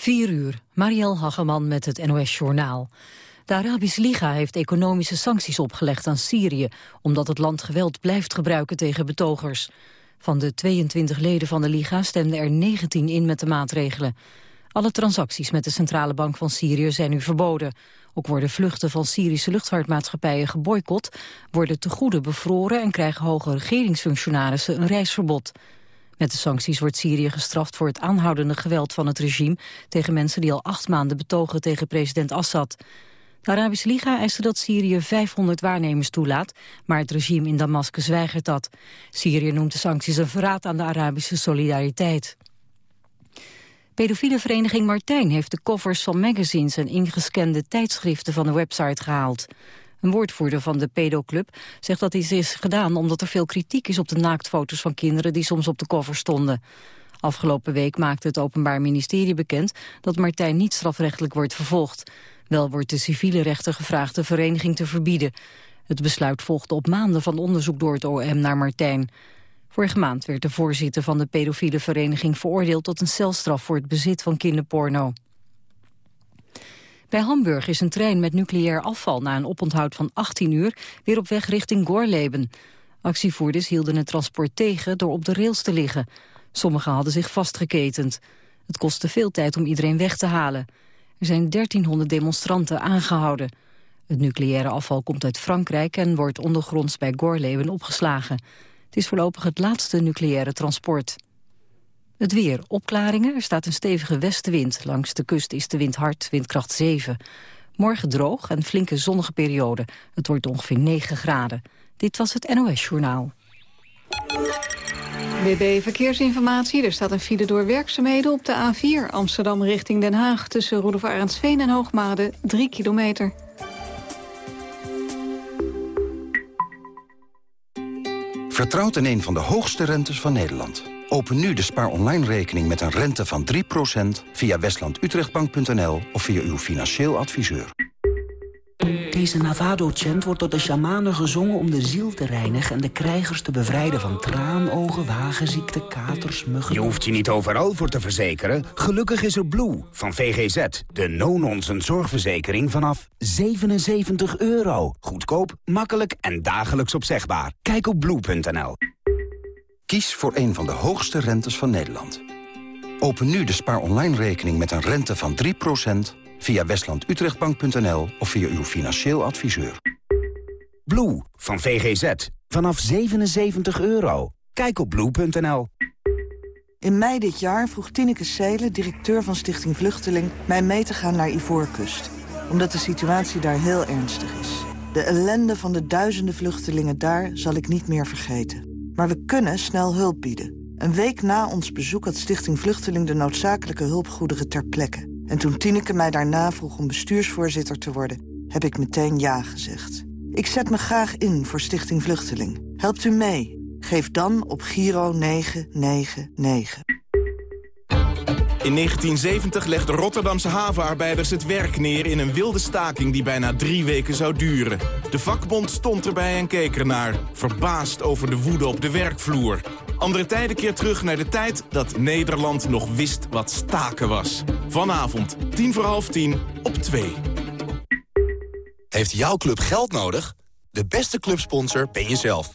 4 uur, Marielle Hageman met het NOS Journaal. De Arabische Liga heeft economische sancties opgelegd aan Syrië... omdat het land geweld blijft gebruiken tegen betogers. Van de 22 leden van de Liga stemden er 19 in met de maatregelen. Alle transacties met de Centrale Bank van Syrië zijn nu verboden. Ook worden vluchten van Syrische luchtvaartmaatschappijen geboycott... worden tegoeden bevroren en krijgen hoge regeringsfunctionarissen een reisverbod. Met de sancties wordt Syrië gestraft voor het aanhoudende geweld van het regime... tegen mensen die al acht maanden betogen tegen president Assad. De Arabische Liga eiste dat Syrië 500 waarnemers toelaat... maar het regime in Damascus weigert dat. Syrië noemt de sancties een verraad aan de Arabische solidariteit. Pedofiele vereniging Martijn heeft de covers van magazines... en ingescande tijdschriften van de website gehaald. Een woordvoerder van de pedoclub zegt dat dit is gedaan omdat er veel kritiek is op de naaktfoto's van kinderen die soms op de cover stonden. Afgelopen week maakte het Openbaar Ministerie bekend dat Martijn niet strafrechtelijk wordt vervolgd. Wel wordt de civiele rechter gevraagd de vereniging te verbieden. Het besluit volgde op maanden van onderzoek door het OM naar Martijn. Vorige maand werd de voorzitter van de pedofiele vereniging veroordeeld tot een celstraf voor het bezit van kinderporno. Bij Hamburg is een trein met nucleair afval na een oponthoud van 18 uur weer op weg richting Gorleben. Actievoerders hielden het transport tegen door op de rails te liggen. Sommigen hadden zich vastgeketend. Het kostte veel tijd om iedereen weg te halen. Er zijn 1300 demonstranten aangehouden. Het nucleaire afval komt uit Frankrijk en wordt ondergronds bij Gorleben opgeslagen. Het is voorlopig het laatste nucleaire transport. Het weer, opklaringen, er staat een stevige westenwind. Langs de kust is de wind hard, windkracht 7. Morgen droog en flinke zonnige periode. Het wordt ongeveer 9 graden. Dit was het NOS Journaal. WB Verkeersinformatie. Er staat een file door werkzaamheden op de A4 Amsterdam richting Den Haag... tussen Roelof Arendsveen en Hoogmade, 3 kilometer. Vertrouwt in een van de hoogste rentes van Nederland. Open nu de Spaar Online rekening met een rente van 3% via westlandutrechtbank.nl of via uw financieel adviseur. Deze Navado-chant wordt door de shamanen gezongen om de ziel te reinigen... en de krijgers te bevrijden van traanogen, wagenziekte, katers, muggen... Je hoeft je niet overal voor te verzekeren. Gelukkig is er Blue van VGZ. De no-nonsense zorgverzekering vanaf 77 euro. Goedkoop, makkelijk en dagelijks opzegbaar. Kijk op blue.nl. Kies voor een van de hoogste rentes van Nederland. Open nu de Spaar Online rekening met een rente van 3% via westlandutrechtbank.nl of via uw financieel adviseur. Blue van VGZ. Vanaf 77 euro. Kijk op blue.nl. In mei dit jaar vroeg Tineke Seelen, directeur van Stichting Vluchteling... mij mee te gaan naar Ivoorkust. Omdat de situatie daar heel ernstig is. De ellende van de duizenden vluchtelingen daar zal ik niet meer vergeten. Maar we kunnen snel hulp bieden. Een week na ons bezoek had Stichting Vluchteling de noodzakelijke hulpgoederen ter plekke. En toen Tineke mij daarna vroeg om bestuursvoorzitter te worden... heb ik meteen ja gezegd. Ik zet me graag in voor Stichting Vluchteling. Helpt u mee? Geef dan op Giro 999. In 1970 legden Rotterdamse havenarbeiders het werk neer in een wilde staking die bijna drie weken zou duren. De vakbond stond erbij en keek ernaar, verbaasd over de woede op de werkvloer. Andere tijden keer terug naar de tijd dat Nederland nog wist wat staken was. Vanavond, tien voor half tien, op twee. Heeft jouw club geld nodig? De beste clubsponsor ben jezelf.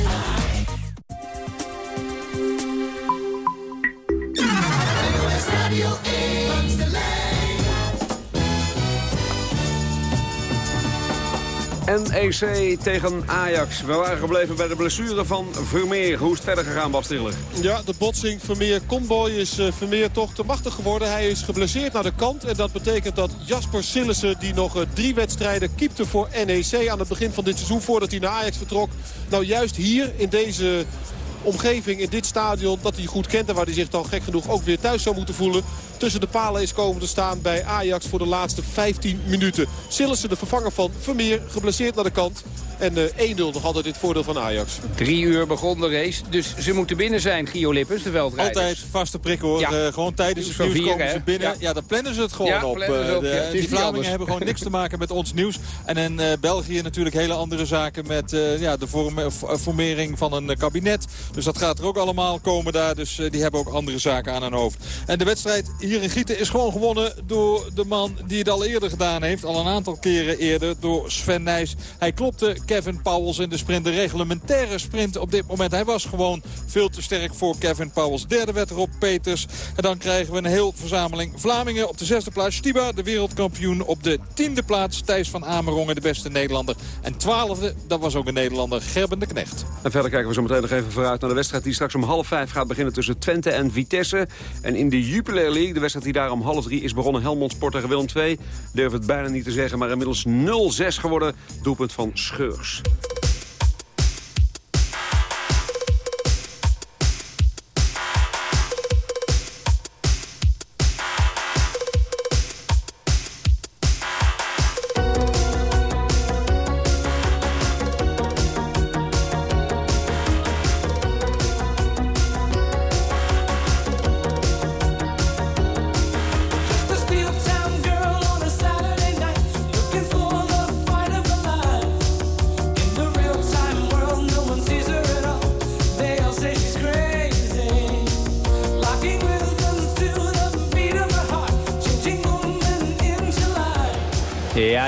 NEC tegen Ajax. We waren gebleven bij de blessure van Vermeer. Hoe is het verder gegaan, Bas Stiller? Ja, de botsing Vermeer-Comboy is uh, Vermeer toch te machtig geworden. Hij is geblesseerd naar de kant. En dat betekent dat Jasper Sillissen, die nog uh, drie wedstrijden keepte voor NEC... aan het begin van dit seizoen, voordat hij naar Ajax vertrok... nou juist hier in deze omgeving in dit stadion dat hij goed kent... en waar hij zich dan gek genoeg ook weer thuis zou moeten voelen tussen de palen is komen te staan bij Ajax voor de laatste 15 minuten. Sillissen, de vervanger van Vermeer, geblesseerd naar de kant. En 1-0 nog altijd dit voordeel van Ajax. Drie uur begon de race, dus ze moeten binnen zijn, Gio Lippens, de veldrijders. Altijd vaste prik hoor. Ja. gewoon tijdens het nieuws komen ze binnen. Ja. ja, dan plannen ze het gewoon ja, op. de, die Vlamingen hebben gewoon niks te maken met ons nieuws. En in uh, België natuurlijk hele andere zaken met uh, ja, de vorm, formering van een kabinet. Dus dat gaat er ook allemaal komen daar. Dus uh, die hebben ook andere zaken aan hun hoofd. En de wedstrijd hier in Gieten is gewoon gewonnen door de man die het al eerder gedaan heeft. Al een aantal keren eerder door Sven Nijs. Hij klopte Kevin Powels in de sprint. De reglementaire sprint op dit moment. Hij was gewoon veel te sterk voor Kevin Powels. Derde werd Rob Peters. En dan krijgen we een heel verzameling Vlamingen op de zesde plaats. Stiba, de wereldkampioen op de tiende plaats. Thijs van Amerongen, de beste Nederlander. En twaalfde, dat was ook een Nederlander, Gerben de Knecht. En verder kijken we zo meteen nog even vooruit naar de wedstrijd... die straks om half vijf gaat beginnen tussen Twente en Vitesse. En in de Jupiler League, wedstrijd die daar om half drie is begonnen... Helmond Sport tegen Willem II. Durf het bijna niet te zeggen, maar inmiddels 0-6 geworden. Doelpunt van Scheurs.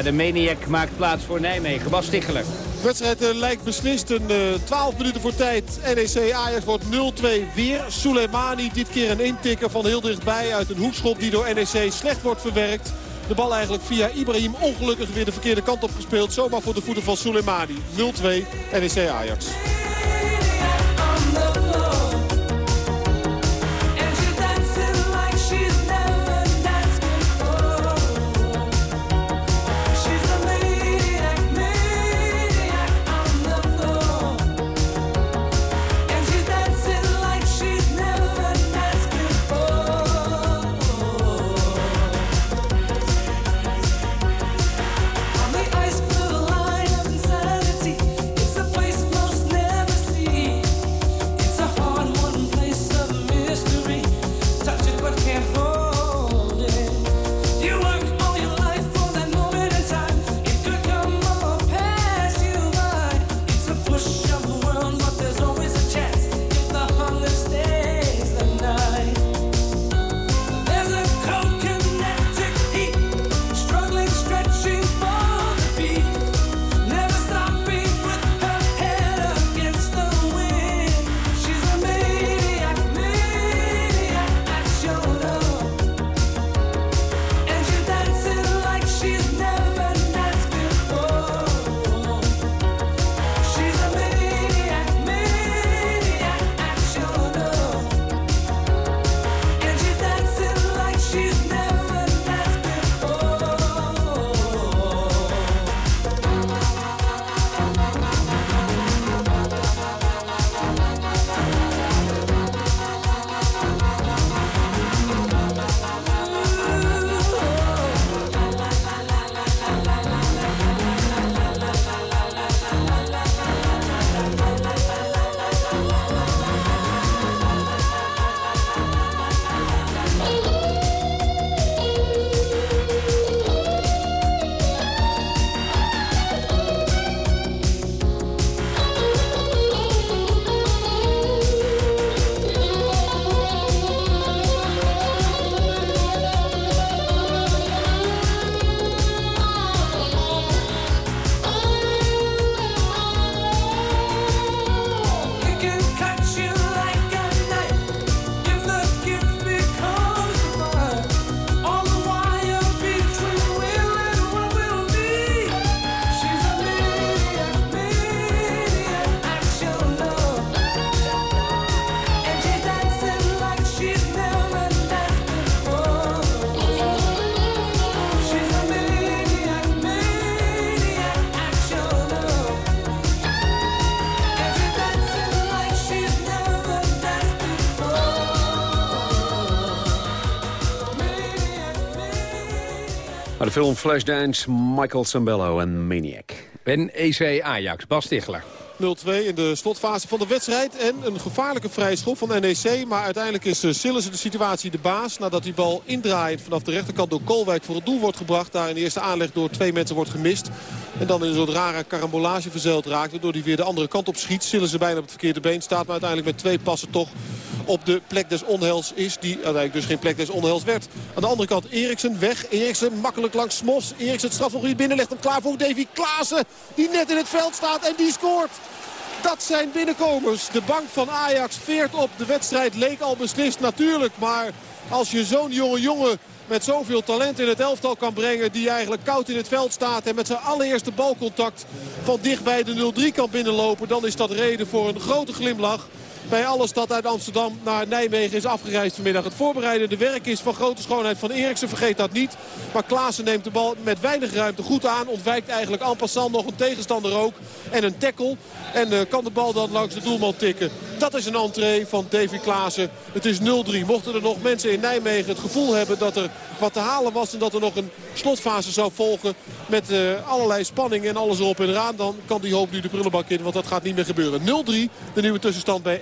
De Maniac maakt plaats voor Nijmegen. Bas Stichelen. De wedstrijd uh, lijkt beslist. Een uh, eh, 12 minuten voor tijd. NEC Ajax wordt 0-2 weer. Soleimani dit keer een intikker van heel dichtbij uit een hoekschop die door NEC slecht wordt verwerkt. De bal eigenlijk via Ibrahim ongelukkig weer de verkeerde kant op gespeeld. Zomaar voor de voeten van Soleimani. 0-2 NEC Ajax. Film Flashdance, Michael Sambello en Maniac. NEC Ajax, Bas Tichler. 0-2 in de slotfase van de wedstrijd. En een gevaarlijke vrije schop van NEC. Maar uiteindelijk is eh, Sillissen de situatie de baas. Nadat die bal indraaiend vanaf de rechterkant door Kolwijk voor het doel wordt gebracht. Daar in de eerste aanleg door twee mensen wordt gemist. En dan in een soort rare karambolage verzeild raakt. Waardoor hij weer de andere kant op schiet. Sillissen bijna op het verkeerde been staat. Maar uiteindelijk met twee passen toch op de plek des onheils is. Die uiteindelijk dus geen plek des onheils werd. Aan de andere kant Eriksen weg. Eriksen makkelijk langs Smos. Eriksen het strafgebied binnen legt hem klaar voor Davy Klaassen. Die net in het veld staat en die scoort. Dat zijn binnenkomers. De bank van Ajax veert op. De wedstrijd leek al beslist natuurlijk. Maar als je zo'n jonge jongen met zoveel talent in het elftal kan brengen. Die eigenlijk koud in het veld staat. En met zijn allereerste balcontact van dichtbij de 0-3 kan binnenlopen. Dan is dat reden voor een grote glimlach bij alles dat uit Amsterdam naar Nijmegen is afgereisd vanmiddag. Het voorbereidende werk is van grote schoonheid van Eriksen. Vergeet dat niet. Maar Klaassen neemt de bal met weinig ruimte goed aan. Ontwijkt eigenlijk en nog een tegenstander ook. En een tackle. En uh, kan de bal dan langs de doelman tikken. Dat is een entree van Davy Klaassen. Het is 0-3. Mochten er nog mensen in Nijmegen het gevoel hebben dat er wat te halen was. En dat er nog een slotfase zou volgen met uh, allerlei spanning en alles erop en eraan. Dan kan die hoop nu de prullenbak in. Want dat gaat niet meer gebeuren. 0-3 de nieuwe tussenstand bij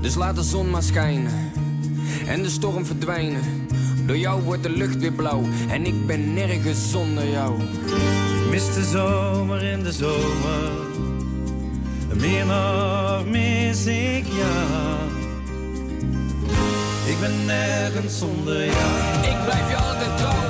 Dus laat de zon maar schijnen en de storm verdwijnen. Door jou wordt de lucht weer blauw en ik ben nergens zonder jou. Mis de zomer in de zomer, meer nog mis ik jou. Ik ben nergens zonder jou. Ik blijf je altijd trouw,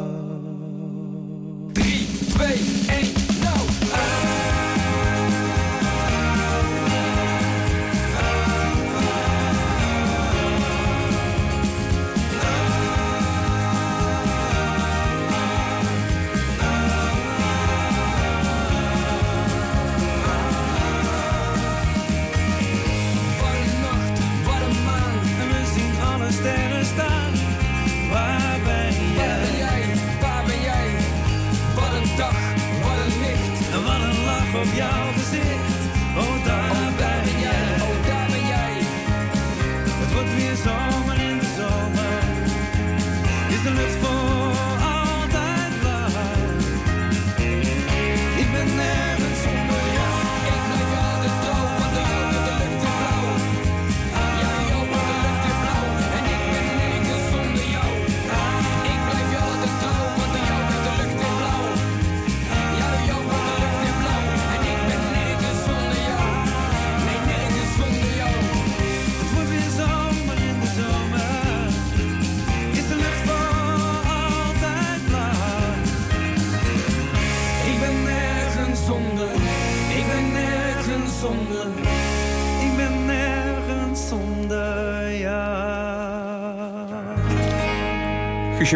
Zonder jou.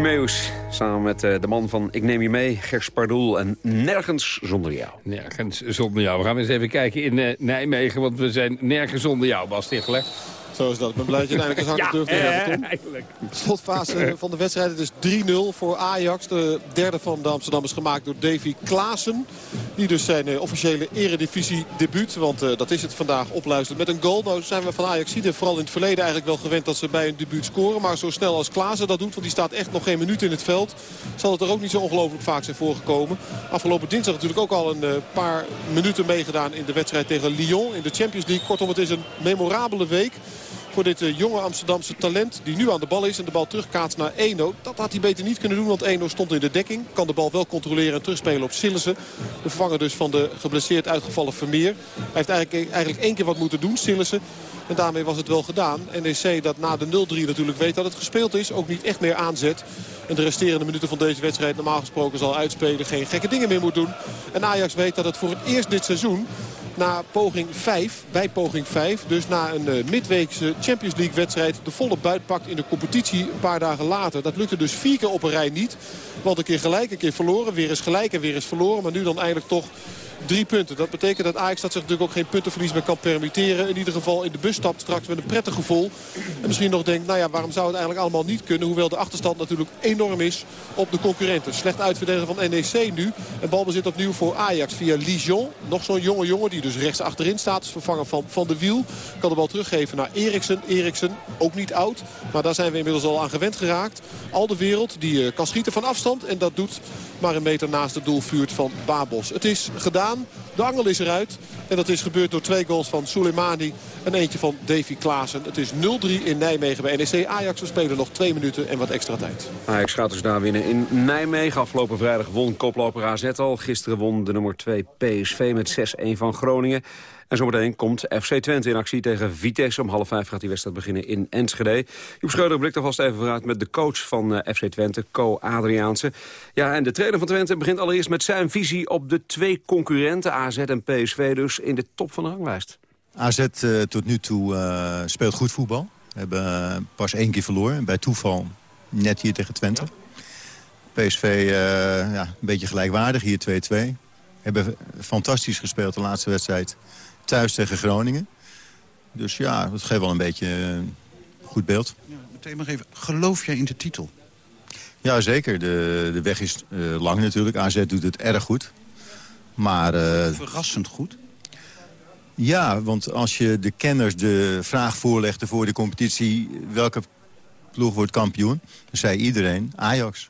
Meus, samen met uh, de man van Ik Neem Je Mee, Gers Pardoel en Nergens Zonder Jou. Nergens Zonder Jou. We gaan eens even kijken in uh, Nijmegen, want we zijn nergens zonder jou, Bas Tichler. Zo is dat. Ik ben blij dat je eindelijk eens hard durft te hebben, Tom. Slotfase van de wedstrijd. Het is 3-0 voor Ajax. De derde van de Amsterdammers gemaakt door Davy Klaassen. Die dus zijn uh, officiële eredivisie debuut. Want uh, dat is het vandaag opluistert met een goal. Nou zijn we van Ajax zien vooral in het verleden eigenlijk wel gewend dat ze bij een debuut scoren. Maar zo snel als Klaassen dat doet, want die staat echt nog geen minuut in het veld. Zal het er ook niet zo ongelooflijk vaak zijn voorgekomen. Afgelopen dinsdag natuurlijk ook al een uh, paar minuten meegedaan in de wedstrijd tegen Lyon in de Champions League. Kortom, het is een memorabele week voor dit uh, jonge Amsterdamse talent. Die nu aan de bal is en de bal terugkaatst naar Eno. Dat had hij beter niet kunnen doen, want Eno stond in de dekking. Kan de bal wel controleren en terugspelen op Sillessen. De vervanger dus van de geblesseerd uitgevallen Vermeer. Hij heeft eigenlijk, eigenlijk één keer wat moeten doen, Sillessen. En daarmee was het wel gedaan. NEC dat na de 0-3 natuurlijk weet dat het gespeeld is. Ook niet echt meer aanzet. En de resterende minuten van deze wedstrijd normaal gesproken zal uitspelen. Geen gekke dingen meer moet doen. En Ajax weet dat het voor het eerst dit seizoen na poging 5, bij poging 5. Dus na een uh, midweekse Champions League wedstrijd de volle buit pakt in de competitie een paar dagen later. Dat lukte dus vier keer op een rij niet. Want een keer gelijk, een keer verloren, weer eens gelijk en weer eens verloren. Maar nu dan eigenlijk toch drie punten. Dat betekent dat Ajax dat zich natuurlijk ook geen puntenverlies meer kan permitteren. In ieder geval in de bus stapt straks met een prettig gevoel. En misschien nog denkt, nou ja, waarom zou het eigenlijk allemaal niet kunnen? Hoewel de achterstand natuurlijk enorm is op de concurrenten. Slecht uitverdedigen van NEC nu. En balbezit opnieuw voor Ajax via Lijon. Nog zo'n jonge jongen die dus rechts achterin staat. Is vervangen van Van de Wiel. Kan de bal teruggeven naar Eriksen. Eriksen, ook niet oud. Maar daar zijn we inmiddels al aan gewend geraakt. Al de wereld die kan schieten van afstand. En dat doet maar een meter naast het doel vuurt van Babos. Het is gedaan. Ram De angel is eruit. En dat is gebeurd door twee goals van Soleimani en eentje van Davy Klaassen. Het is 0-3 in Nijmegen bij NEC Ajax. We spelen nog twee minuten en wat extra tijd. Ajax gaat dus daar winnen in Nijmegen. Afgelopen vrijdag won koploper AZ al. Gisteren won de nummer 2 PSV met 6-1 van Groningen. En zometeen komt FC Twente in actie tegen Vitesse. Om half vijf gaat die wedstrijd beginnen in Enschede. Joep Schreuder blikt alvast even vooruit met de coach van eh, FC Twente, Co Adriaanse. Ja, en de trainer van Twente begint allereerst met zijn visie op de twee concurrenten, AZ en PSV, dus in de top van de ranglijst. AZ uh, tot nu toe uh, speelt goed voetbal. We hebben pas één keer verloren, bij toeval net hier tegen Twente. PSV ja, een beetje gelijkwaardig, hier 2-2. Hebben fantastisch gespeeld de laatste wedstrijd thuis tegen Groningen. Dus ja, dat geeft wel een beetje een goed beeld. Ja, meteen maar even, geloof jij in de titel? Ja, zeker. De, de weg is uh, lang natuurlijk. AZ doet het erg goed. Maar, uh, Verrassend goed? Ja, want als je de kenners de vraag voorlegde voor de competitie... welke ploeg wordt kampioen, dan zei iedereen Ajax.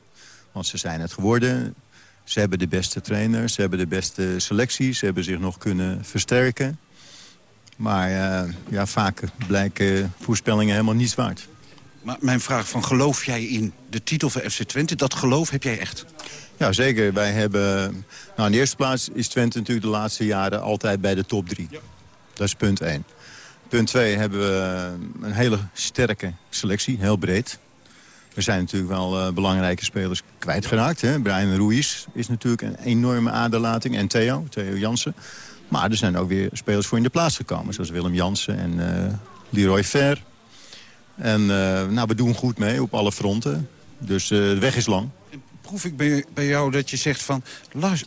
Want ze zijn het geworden. Ze hebben de beste trainers, ze hebben de beste selectie... ze hebben zich nog kunnen versterken. Maar uh, ja, vaak blijken voorspellingen helemaal niets waard. Maar mijn vraag van geloof jij in de titel van FC Twente? Dat geloof heb jij echt? Ja, zeker. Wij hebben... Nou, in de eerste plaats is Twente natuurlijk de laatste jaren altijd bij de top drie. Ja. Dat is punt 1. Punt 2 hebben we een hele sterke selectie, heel breed. Er zijn natuurlijk wel uh, belangrijke spelers kwijtgeraakt. Hè? Brian Ruiz is natuurlijk een enorme aderlating. En Theo, Theo Jansen. Maar er zijn ook weer spelers voor in de plaats gekomen. Zoals Willem Jansen en uh, Leroy Fer. En uh, nou, we doen goed mee op alle fronten. Dus de weg is lang. Proef ik bij, bij jou dat je zegt van...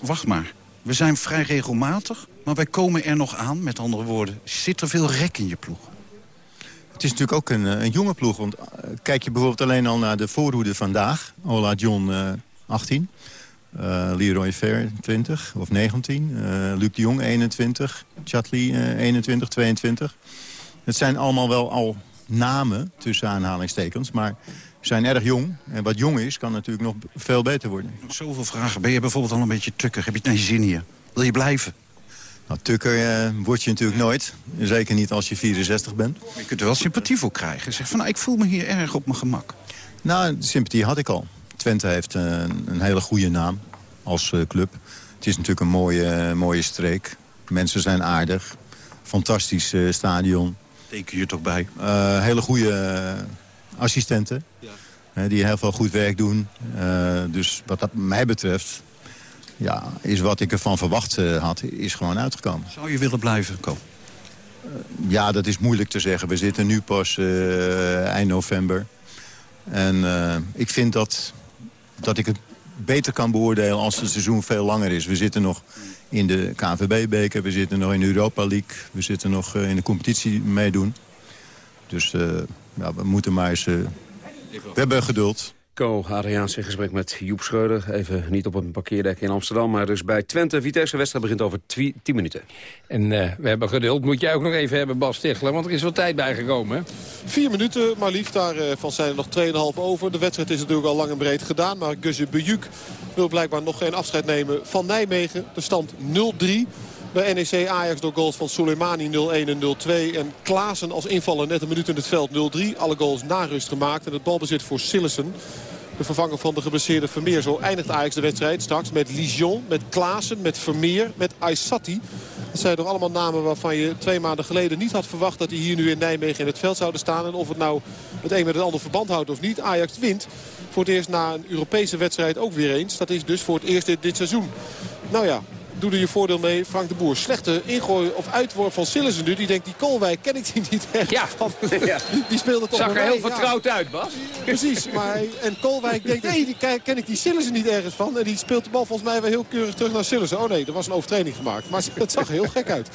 wacht maar, we zijn vrij regelmatig, maar wij komen er nog aan. Met andere woorden, zit er veel rek in je ploeg? Het is natuurlijk ook een, een jonge ploeg. Want kijk je bijvoorbeeld alleen al naar de voorhoede vandaag. Ola John 18. Uh, Leroy Fair 20 of 19. Uh, Luc de Jong 21. Chatley uh, 21, 22. Het zijn allemaal wel al namen, tussen aanhalingstekens. Maar zijn erg jong. En wat jong is, kan natuurlijk nog veel beter worden. Nog zoveel vragen. Ben je bijvoorbeeld al een beetje tukker? Heb je het naar je zin hier? Wil je blijven? Nou, tukker uh, word je natuurlijk nooit. Zeker niet als je 64 bent. Je kunt er wel sympathie voor krijgen. Zeg van, nou, ik voel me hier erg op mijn gemak. Nou, sympathie had ik al. Twente heeft een, een hele goede naam als uh, club. Het is natuurlijk een mooie, mooie streek. Mensen zijn aardig. Fantastisch stadion. Teken je toch bij? Hele goede assistenten. Die heel veel goed werk doen. dus wat dat mij betreft... Ja, is wat ik ervan verwacht had, is gewoon uitgekomen. Zou je willen blijven, Ko? ja, dat is moeilijk te zeggen. We zitten nu pas eind november. En ik vind dat, dat ik het beter kan beoordelen als het seizoen veel langer is. We zitten nog in de KNVB-beker, we zitten nog in de Europa League... we zitten nog in de competitie meedoen. Dus ja, we moeten maar eens... we hebben geduld. Co Adriaans in gesprek met Joep Schreuder. Even niet op een parkeerdek in Amsterdam, maar dus bij Twente. Vitesse wedstrijd begint over 10 minuten. En uh, we hebben geduld. Moet jij ook nog even hebben, Bas Stichler, want er is wel tijd bijgekomen. Hè? Vier minuten, maar liefst daarvan zijn er nog 2,5 over. De wedstrijd is natuurlijk al lang en breed gedaan, maar Guzje Bejuk wil blijkbaar nog geen afscheid nemen van Nijmegen. De stand 0-3. Bij NEC Ajax door goals van Soleimani 0-1 en 0-2. En Klaassen als invaller net een minuut in het veld 0-3. Alle goals na rust gemaakt. En het balbezit voor Sillessen. De vervanger van de geblesseerde Vermeer. Zo eindigt Ajax de wedstrijd straks met Lijon, met Klaassen, met Vermeer, met Aysati. Dat zijn toch allemaal namen waarvan je twee maanden geleden niet had verwacht... dat die hier nu in Nijmegen in het veld zouden staan. En of het nou het een met het ander verband houdt of niet. Ajax wint voor het eerst na een Europese wedstrijd ook weer eens. Dat is dus voor het eerst dit seizoen. Nou ja, doe er je voordeel mee. Frank de Boer, slechte ingooi of uitworp van Sillessen nu. Die denkt, die Kolwijk ken ik die niet echt ja. van. Ja. Die speelde toch Zag er heel vertrouwd uit, Bas. Precies, maar en Kolwijk denkt, hé, hey, die ken ik die Sillessen niet ergens van. En die speelt de bal volgens mij wel heel keurig terug naar Sillessen. Oh nee, er was een overtreding gemaakt. Maar het zag er heel gek uit.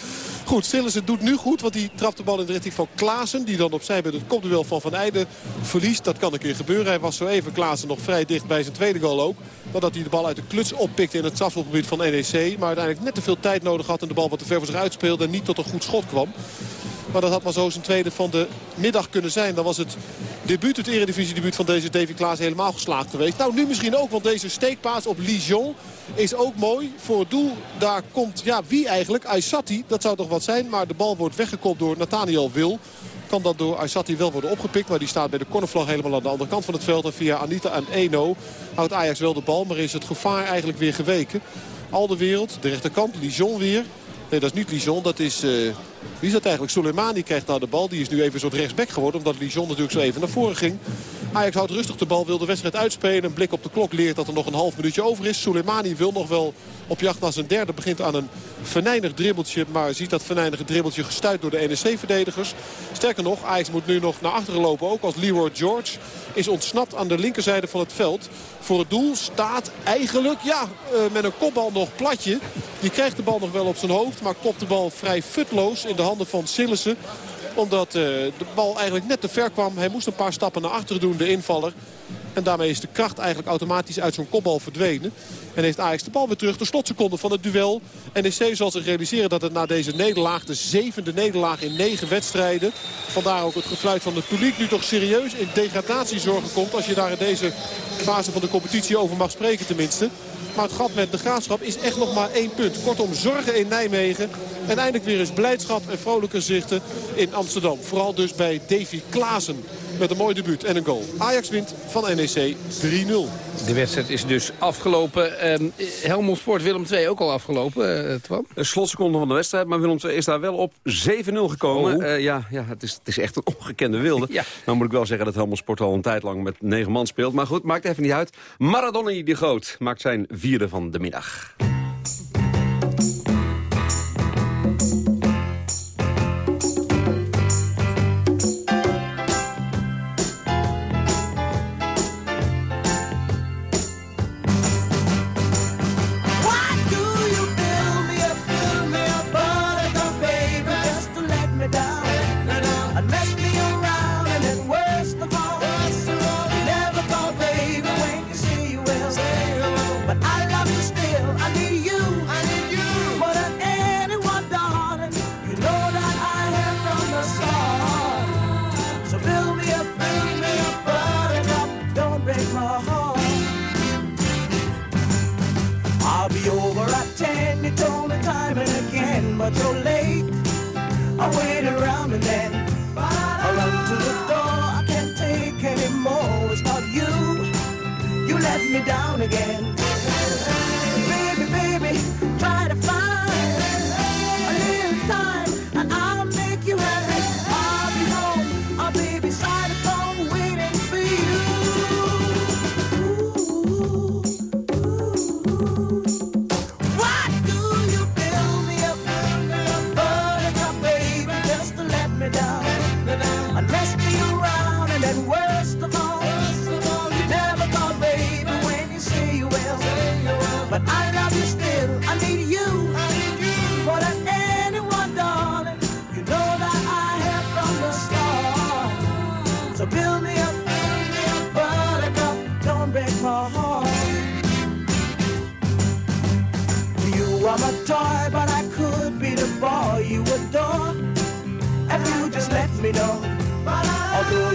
Goed, Sillessen doet nu goed, want die trapt de bal in de richting van Klaassen. Die dan opzij bij het kopduel van Van Eijden verliest. Dat kan een keer gebeuren. Hij was zo even Klaassen nog vrij dicht bij zijn tweede goal ook. dat hij de bal uit de kluts oppikte in het strafschopgebied van NEC. Maar uiteindelijk net te veel tijd nodig had en de bal wat te ver voor zich uitspeelde en niet tot een goed schot kwam. Maar dat had maar zo zijn tweede van de middag kunnen zijn. Dan was het debuut, het eredivisie-debuut van deze Davy Klaas helemaal geslaagd geweest. Nou, nu misschien ook, want deze steekpaas op Lijon is ook mooi. Voor het doel, daar komt, ja, wie eigenlijk? Aysati, dat zou toch wat zijn. Maar de bal wordt weggekopt door Nathaniel Wil. Kan dat door Aysati wel worden opgepikt. Maar die staat bij de cornervlag helemaal aan de andere kant van het veld. En via Anita en Eno houdt Ajax wel de bal. Maar is het gevaar eigenlijk weer geweken. Al de wereld, de rechterkant, Lijon weer. Nee, dat is niet Lijon, dat is... Uh, wie is dat eigenlijk? Soleimani krijgt nou de bal. Die is nu even soort rechtsback geworden. Omdat Lijon natuurlijk zo even naar voren ging. Ajax houdt rustig de bal, wil de wedstrijd uitspelen. Een blik op de klok leert dat er nog een half minuutje over is. Soleimani wil nog wel op jacht naar zijn derde. Begint aan een venijnig dribbeltje. Maar ziet dat venijnige dribbeltje gestuurd door de NEC-verdedigers. Sterker nog, Ajax moet nu nog naar achteren lopen. Ook als Leroy George is ontsnapt aan de linkerzijde van het veld. Voor het doel staat eigenlijk, ja, eh, met een kopbal nog platje. Die krijgt de bal nog wel op zijn hoofd. Maar kopt de bal vrij futloos de handen van Sillissen omdat uh, de bal eigenlijk net te ver kwam. Hij moest een paar stappen naar achteren doen, de invaller. En daarmee is de kracht eigenlijk automatisch uit zo'n kopbal verdwenen. En heeft Ajax de bal weer terug. De slotseconde van het duel. NEC zal zich realiseren dat het na deze nederlaag, de zevende nederlaag in negen wedstrijden. Vandaar ook het gefluit van het publiek nu toch serieus in degradatiezorgen komt. Als je daar in deze fase van de competitie over mag spreken tenminste. Maar het gat met de graafschap is echt nog maar één punt. Kortom, zorgen in Nijmegen. En eindelijk weer eens blijdschap en vrolijke zichten in Amsterdam. Vooral dus bij Davy Klaassen. Met een mooi debuut en een goal. Ajax wint van NEC 3-0. De wedstrijd is dus afgelopen. Um, Helmond Sport Willem 2 ook al afgelopen, uh, Twan? Een slotseconde van de wedstrijd, maar Willem 2 is daar wel op 7-0 gekomen. Uh, ja, ja het, is, het is echt een ongekende wilde. ja. Nou moet ik wel zeggen dat Helmond Sport al een tijd lang met negen man speelt. Maar goed, maakt even niet uit. Maradona de Groot maakt zijn vierde van de middag. I'll be over at ten. You told me time and again, but you're late. I wait around and then I run to the door. I can't take anymore. It's not you. You let me down again.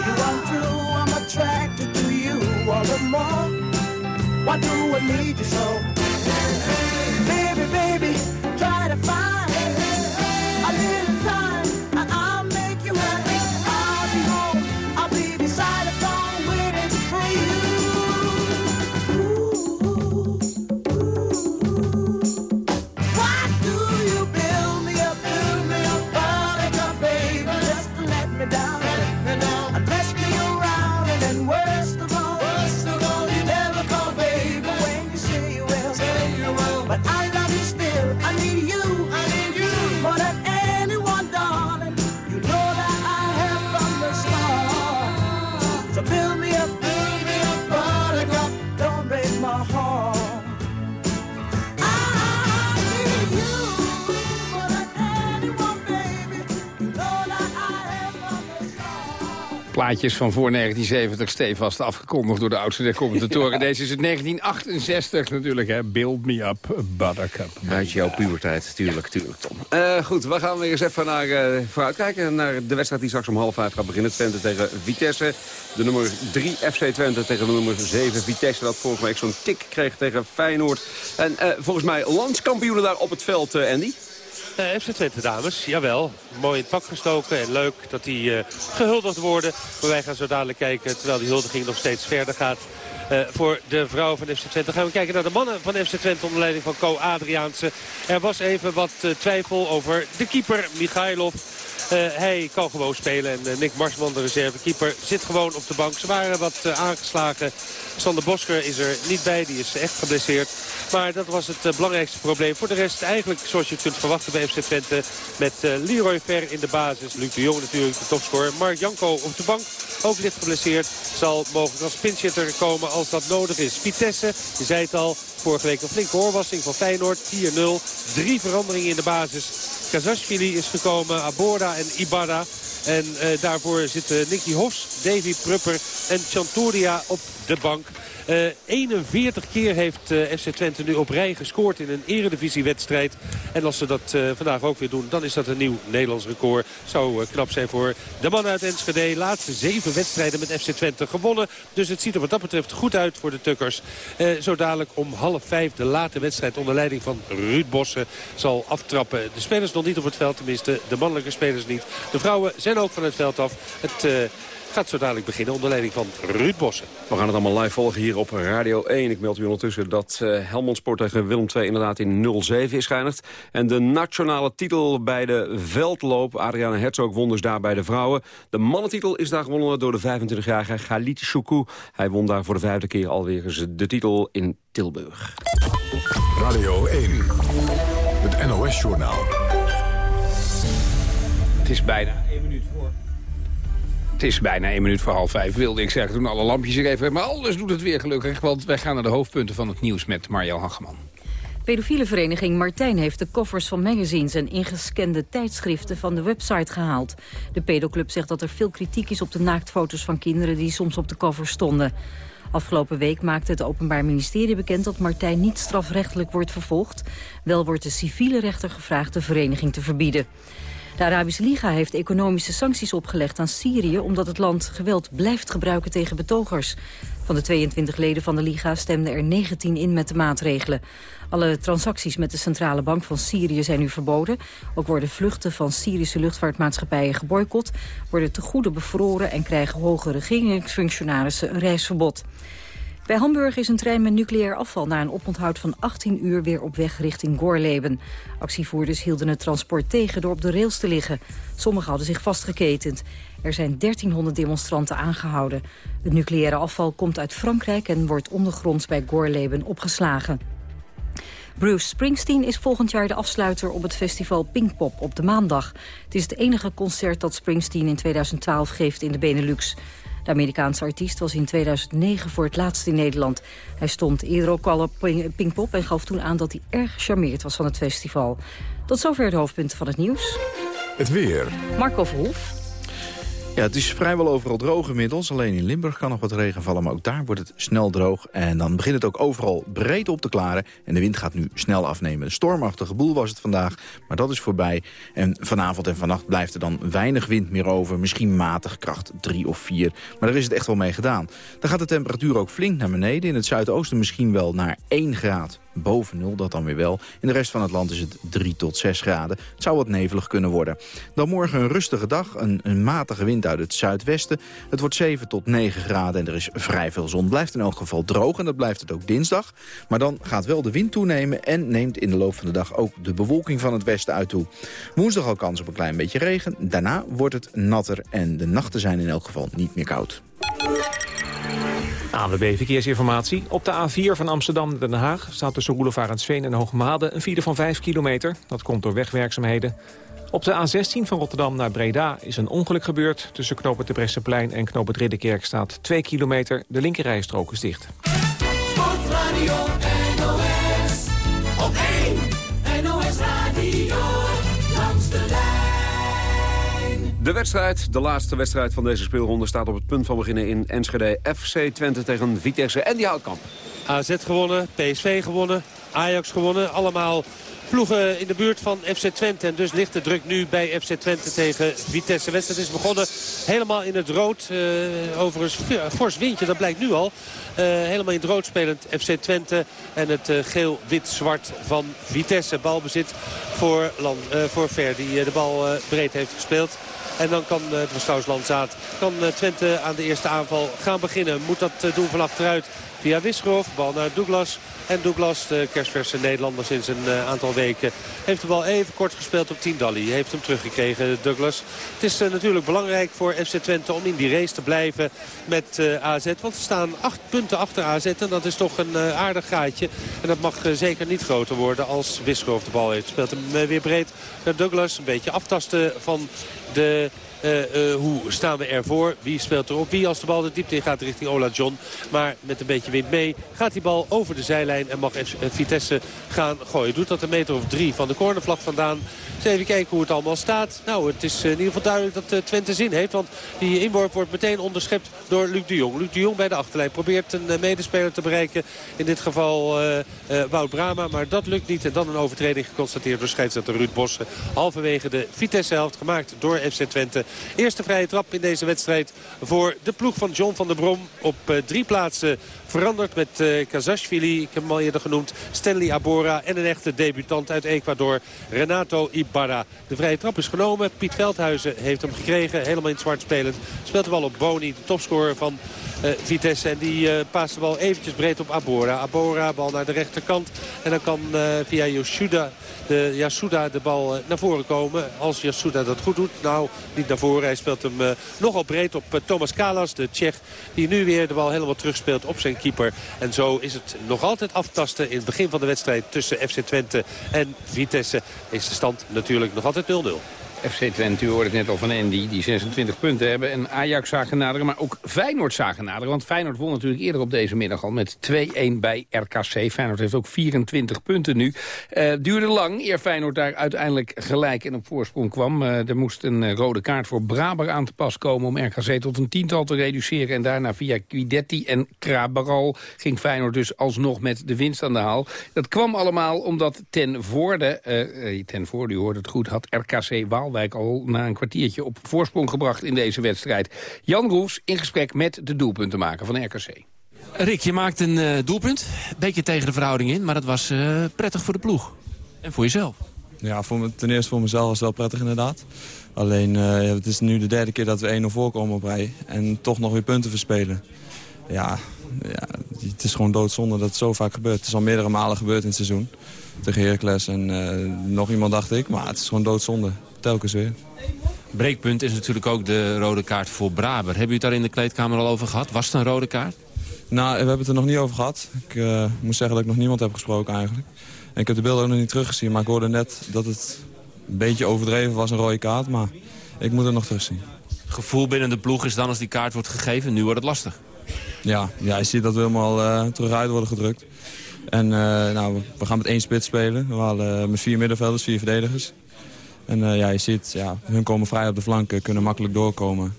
You true, I'm attracted to you all the more. Why do I need you so? Baby, baby, try to find Plaatjes van voor 1970 stevast afgekondigd door de oudste der commentatoren. Deze is het 1968 natuurlijk, hè. Build me up, buttercup. Uit jouw puberteit, tuurlijk, tuurlijk, Tom. Eh, goed, we gaan weer eens even naar, eh vooruitkijken. Naar de wedstrijd die straks om half vijf gaat beginnen. Twente tegen Vitesse. De nummer 3 FC Twente tegen de nummer 7 Vitesse. Dat volgens mij zo'n tik kreeg tegen Feyenoord. En eh, volgens mij landskampioenen daar op het veld, Andy. Eh, FC Twente dames, jawel. Mooi in het pak gestoken en leuk dat die eh, gehuldigd worden. Maar wij gaan zo dadelijk kijken, terwijl die huldiging nog steeds verder gaat... eh, voor de vrouwen van FC Twente. Gaan we kijken naar de mannen van FC Twente onder leiding van Co Adriaanse. Er was even wat twijfel over de keeper Michailov. Eh, hij kan gewoon spelen en eh, Nick Marsman, de reservekeeper, zit gewoon op de bank. Ze waren wat eh, aangeslagen. Sander Bosker is er niet bij, die is echt geblesseerd. Maar dat was het belangrijkste probleem. Voor de rest eigenlijk zoals je kunt verwachten bij FC Twente. Met Leroy Ver in de basis. Luc de Jong natuurlijk de topscorer. Mark Janko op de bank. Ook licht geblesseerd. Zal mogelijk als pinchitter komen als dat nodig is. Vitesse, je zei het al, vorige week een flinke hoorwassing van Feyenoord. 4-0. Drie veranderingen in de basis. Kazashvili is gekomen, Abora en Ibarra. En eh, daarvoor zitten Nicky Hofs, Davy Prupper en Chanturia op de bank. Eh, 41 keer heeft eh, FC Twente nu op rij gescoord in een eredivisiewedstrijd. En als ze dat eh, vandaag ook weer doen, dan is dat een nieuw Nederlands record. Zou eh, knap zijn voor de man uit Enschede. Laatste zeven wedstrijden met FC Twente gewonnen. Dus het ziet er wat dat betreft goed uit voor de Tukkers. Eh, zo dadelijk om half vijf de late wedstrijd onder leiding van Ruud Bossen zal aftrappen. De spelers nog niet op het veld, tenminste de mannelijke spelers niet. De vrouwen zijn ook van het veld af. Het... eh, gaat zo dadelijk beginnen onder leiding van Ruud Bossen. We gaan het allemaal live volgen hier op Radio 1. Ik meld u ondertussen dat uh, Helmond Sport tegen Willem II inderdaad in 0-7 is geëindigd. En de nationale titel bij de veldloop, Adriana Herzog won dus daar bij de vrouwen. De mannentitel is daar gewonnen door de 25-jarige Galit Choukou. Hij won daar voor de vijfde keer alweer eens de titel in Tilburg. Radio 1, het NOS-journaal. Het is bijna. Het is bijna één minuut voor half vijf, wilde ik zeggen, toen alle lampjes er even... Maar alles doet het weer gelukkig, want wij gaan naar de hoofdpunten van het nieuws met Marjel Hageman. Pedofiele vereniging Martijn heeft de koffers van magazines en ingescande tijdschriften van de website gehaald. De pedoclub zegt dat er veel kritiek is op de naaktfoto's van kinderen die soms op de cover stonden. Afgelopen week maakte het Openbaar Ministerie bekend dat Martijn niet strafrechtelijk wordt vervolgd. Wel wordt de civiele rechter gevraagd de vereniging te verbieden. De Arabische Liga heeft economische sancties opgelegd aan Syrië... omdat het land geweld blijft gebruiken tegen betogers. Van de 22 leden van de Liga stemden er 19 in met de maatregelen. Alle transacties met de Centrale Bank van Syrië zijn nu verboden. Ook worden vluchten van Syrische luchtvaartmaatschappijen geboycott... worden tegoeden bevroren en krijgen hoge regeringsfunctionarissen een reisverbod. Bij Hamburg is een trein met nucleair afval na een oponthoud van 18 uur weer op weg richting Gorleben. Actievoerders hielden het transport tegen door op de rails te liggen. Sommigen hadden zich vastgeketend. Er zijn 1300 demonstranten aangehouden. Het nucleaire afval komt uit Frankrijk en wordt ondergronds bij Gorleben opgeslagen. Bruce Springsteen is volgend jaar de afsluiter op het festival Pinkpop op de maandag. Het is het enige concert dat Springsteen in 2012 geeft in de Benelux. De Amerikaanse artiest was in 2009 voor het laatst in Nederland. Hij stond eerder ook al op Pinkpop en gaf toen aan dat hij erg gecharmeerd was van het festival. Tot zover de hoofdpunten van het nieuws. Het weer. Marco Verhoef. Ja, het is vrijwel overal droog inmiddels. Alleen in Limburg kan nog wat regen vallen, maar ook daar wordt het snel droog. En dan begint het ook overal breed op te klaren. En de wind gaat nu snel afnemen. Een stormachtige boel was het vandaag, maar dat is voorbij. En vanavond en vannacht blijft er dan weinig wind meer over. Misschien matig kracht 3 of 4. Maar daar is het echt wel mee gedaan. Dan gaat de temperatuur ook flink naar beneden. In het zuidoosten misschien wel naar 1 graad boven nul, dat dan weer wel. In de rest van het land is het 3 tot 6 graden. Het zou wat nevelig kunnen worden. Dan morgen een rustige dag, een, een matige wind uit het zuidwesten. Het wordt 7 tot 9 graden en er is vrij veel zon. Blijft in elk geval droog en dat blijft het ook dinsdag. Maar dan gaat wel de wind toenemen en neemt in de loop van de dag ook de bewolking van het westen uit toe. Woensdag al kans op een klein beetje regen. Daarna wordt het natter en de nachten zijn in elk geval niet meer koud. ANWB Verkeersinformatie. Op de A4 van Amsterdam naar Den Haag staat tussen Roelevarensveen en Hoogmade een file van 5 kilometer. Dat komt door wegwerkzaamheden. Op de A16 van Rotterdam naar Breda is een ongeluk gebeurd. Tussen knooppunt de Bresseplein en knooppunt Ridderkerk staat 2 kilometer. De linkerrijstrook is dicht. Sportradio NOS, op 1 NOS Radio, De wedstrijd, de laatste wedstrijd van deze speelronde... staat op het punt van beginnen in Enschede. FC Twente tegen Vitesse en die Houtkamp. AZ gewonnen, PSV gewonnen, Ajax gewonnen. Allemaal ploegen in de buurt van FC Twente. En dus ligt de druk nu bij FC Twente tegen Vitesse. De wedstrijd is begonnen helemaal in het rood. Uh, overigens fors windje, dat blijkt nu al. Uh, helemaal in het rood spelend FC Twente. En het geel-wit-zwart van Vitesse. Balbezit voor, Land, voor Ver, die de bal breed heeft gespeeld. En dan kan, het was trouwens kan Twente aan de eerste aanval gaan beginnen. Moet dat doen van achteruit via Wisgerhof. Bal naar Douglas. En Douglas, de kerstverse Nederlander sinds een aantal weken, heeft de bal even kort gespeeld op Tindalli. Heeft hem teruggekregen, Douglas. Het is natuurlijk belangrijk voor FC Twente om in die race te blijven met AZ. Want ze staan acht punten achter AZ en dat is toch een aardig gaatje. En dat mag zeker niet groter worden als Wisgerhof de bal heeft. Speelt hem weer breed naar Douglas. Een beetje aftasten van de uh, uh, hoe staan we ervoor? Wie speelt erop? Wie als de bal de diepte in gaat richting Ola John. Maar met een beetje wind mee gaat die bal over de zijlijn en mag Vitesse gaan gooien. Doet dat een meter of drie van de cornervlag vandaan. Dus even kijken hoe het allemaal staat. Nou, het is in ieder geval duidelijk dat Twente zin heeft. Want die inworp wordt meteen onderschept door Luc de Jong. Luc de Jong bij de achterlijn probeert een medespeler te bereiken. In dit geval Wout Brama. Maar dat lukt niet. En dan een overtreding geconstateerd door scheidsrechter Ruud Bossen. Halverwege de Vitesse-helft gemaakt door FC Twente. Eerste vrije trap in deze wedstrijd voor de ploeg van John van der Brom. Op uh, drie plaatsen veranderd met uh, Kazashvili, ik heb hem al eerder genoemd. Stanley Abora en een echte debutant uit Ecuador, Renato Ibarra. De vrije trap is genomen. Piet Veldhuizen heeft hem gekregen, helemaal in het zwart spelend. Speelt de bal op Boni, de topscorer van uh, Vitesse. En die uh, paast de bal eventjes breed op Abora. Abora, bal naar de rechterkant. En dan kan via Yoshida de Yasuda de bal naar voren komen. Als Yasuda dat goed doet. Nou, niet naar voren. Hij speelt hem nogal breed op Thomas Kalas, de Tsjech. Die nu weer de bal helemaal terugspeelt op zijn keeper. En zo is het nog altijd aftasten in het begin van de wedstrijd tussen FC Twente en Vitesse. Is de stand natuurlijk nog altijd 0-0. FC Twente, u hoorde het net al van Andy, die 26 punten hebben. En Ajax zagen naderen, maar ook Feyenoord zagen naderen. Want Feyenoord won natuurlijk eerder op deze middag al met 2-1 bij RKC. Feyenoord heeft ook 24 punten nu. Uh, duurde lang eer Feyenoord daar uiteindelijk gelijk en op voorsprong kwam. Uh, er moest een uh, rode kaart voor Braber aan te pas komen... om RKC tot een tiental te reduceren. En daarna via Quidetti en Krabaral ging Feyenoord dus alsnog met de winst aan de haal. Dat kwam allemaal omdat ten voorde, ten voorde, u hoort het goed, had RKC Waal Waalwijk al na een kwartiertje op voorsprong gebracht in deze wedstrijd. Jan Roes in gesprek met de doelpuntenmaker van RKC. Rick, je maakt een uh, doelpunt. Beetje tegen de verhouding in, maar dat was uh, prettig voor de ploeg. En voor jezelf. Ja, voor me, ten eerste voor mezelf was het wel prettig inderdaad. Alleen, uh, het is nu de derde keer dat we 1-0 voorkomen op rij. En toch nog weer punten verspelen. Ja, ja, het is gewoon doodzonde dat het zo vaak gebeurt. Het is al meerdere malen gebeurd in het seizoen. Tegen Heracles en nog iemand dacht ik. Maar het is gewoon doodzonde telkens weer. Breekpunt is natuurlijk ook de rode kaart voor Braber. Hebben u het daar in de kleedkamer al over gehad? Was het een rode kaart? Nou, we hebben het er nog niet over gehad. Ik uh, moet zeggen dat ik nog niemand heb gesproken eigenlijk. ik heb de beelden ook nog niet teruggezien, maar ik hoorde net dat het een beetje overdreven was, een rode kaart. Maar ik moet het nog terugzien. Het gevoel binnen de ploeg is dan als die kaart wordt gegeven, nu wordt het lastig. Ja, ja je ziet dat we helemaal uh, terug worden gedrukt. En uh, nou, we gaan met één spits spelen. We halen uh, met vier middenvelders, vier verdedigers. En ja, je ziet, ja, hun komen vrij op de flanken, kunnen makkelijk doorkomen.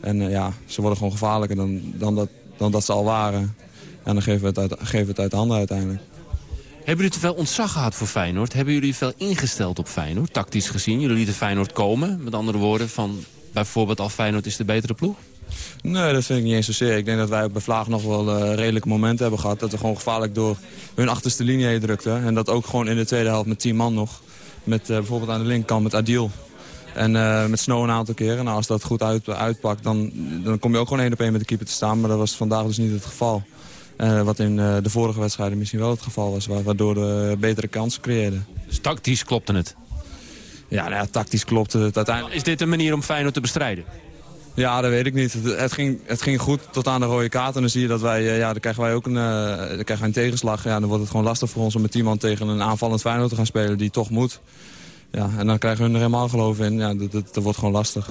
En ja, ze worden gewoon gevaarlijker dan, dan, dat, dan dat ze al waren. En dan geven we het uit, geven we het uit de handen uiteindelijk. Hebben jullie te veel ontzag gehad voor Feyenoord? Hebben jullie veel ingesteld op Feyenoord, tactisch gezien? Jullie lieten Feyenoord komen, met andere woorden, van bijvoorbeeld al Feyenoord is de betere ploeg? Nee, dat vind ik niet eens zozeer. Ik denk dat wij bij Vlaag nog wel uh, redelijke momenten hebben gehad. Dat we gewoon gevaarlijk door hun achterste linie heen drukten. En dat ook gewoon in de tweede helft met tien man nog. Met uh, bijvoorbeeld aan de linkerkant met Adil. En uh, met Snow een aantal keren. Nou, als dat goed uit, uitpakt, dan, dan kom je ook gewoon één op één met de keeper te staan. Maar dat was vandaag dus niet het geval. Uh, wat in uh, de vorige wedstrijden misschien wel het geval was. Waardoor we betere kansen creëerden. Dus tactisch klopte het? Ja, nou ja, tactisch klopte het uiteindelijk. Is dit een manier om Feyenoord te bestrijden? Ja, dat weet ik niet. Het, ging, het ging goed tot aan de rode kaart. En dan zie je dat wij, uh, ja, dan krijgen wij ook een, dan krijgen een tegenslag. Ja, dan wordt het gewoon lastig voor ons om met 10 man tegen een aanvallend Feyenoord te gaan spelen die toch moet. Ja, en dan krijgen we er helemaal geloof in. Ja, dat, dat, dat wordt gewoon lastig.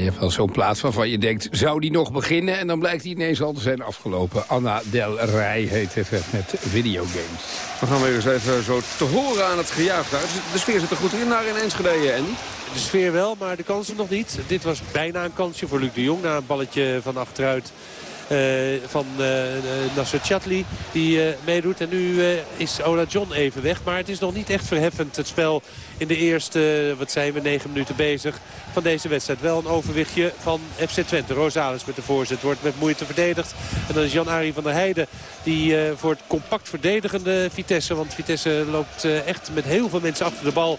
je hebt wel zo'n plaats waarvan je denkt, zou die nog beginnen? En dan blijkt die ineens al te zijn afgelopen. Anna Del Rey heet het met videogames. We gaan weer eens even zo te horen aan het daar. De sfeer zit er goed in daar in Enschede, Andy. De sfeer wel, maar de kansen nog niet. Dit was bijna een kansje voor Luc de Jong. Na een balletje van achteruit van uh, Nasser Chatli die meedoet. En nu is Ola John even weg. Maar het is nog niet echt verheffend het spel in de eerste, wat zijn we, negen minuten bezig van deze wedstrijd. Wel een overwichtje van FC Twente. Rosales met de voorzet wordt met moeite verdedigd. En dan is Jan-Arie van der Heijden die voor het compact verdedigende Vitesse. Want Vitesse loopt echt met heel veel mensen achter de bal